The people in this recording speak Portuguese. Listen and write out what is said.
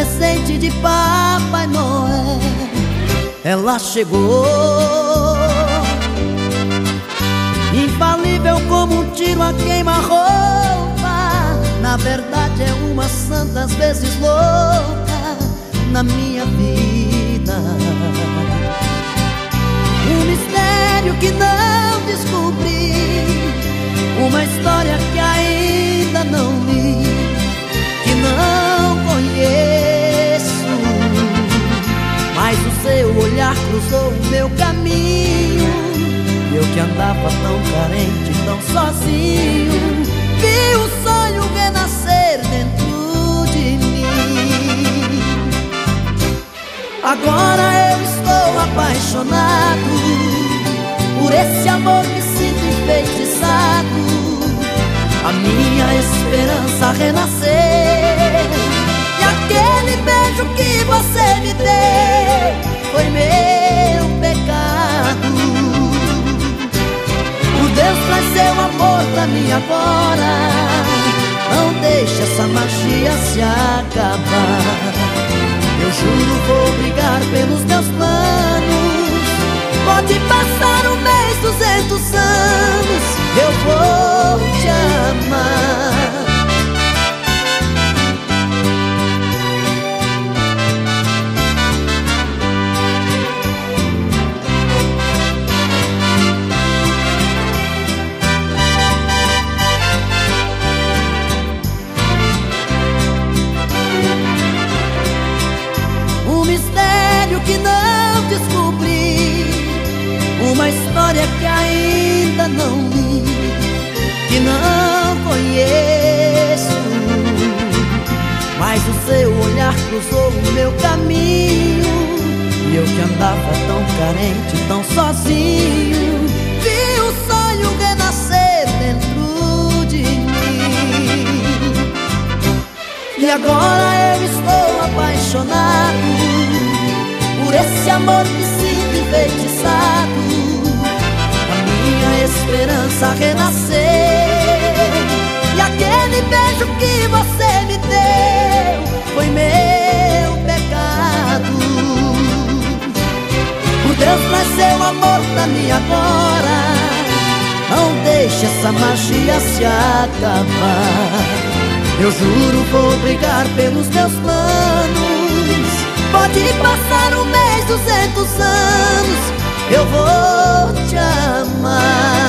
presente de Papai Noel. Ela chegou, infalível como um tiro a queima-roupa. Na verdade, é uma santas vezes louca na minha vida. Mas o seu olhar cruzou o meu caminho. Eu que andava tão carente, tão sozinho, vi o sonho renascer dentro de mim. Agora eu estou apaixonado por esse amor que sinto enfeitiçado. A minha esperança renascer. E aquele beijo que você me deu foi meu pecado. Por Deus, traz seu amor pra mim agora. Não deixe essa magia se acabar. Eu juro vou brigar pelos meus planos. Pode passar um mês, duzentos anos, eu vou história que ainda não li Que não conheço. Mas o seu olhar cruzou o meu caminho E eu que andava tão carente, tão sozinho Vi o sonho renascer dentro de mim. E agora eu estou apaixonado Por esse amor que esperança renascer. E aquele beijo que você me deu Foi meu pecado. Por Deus, traz seu amor pra mim agora. Não deixe essa magia se acabar. Eu juro vou brigar pelos meus planos. Pode passar um mês, duzentos anos. Eu vou te amar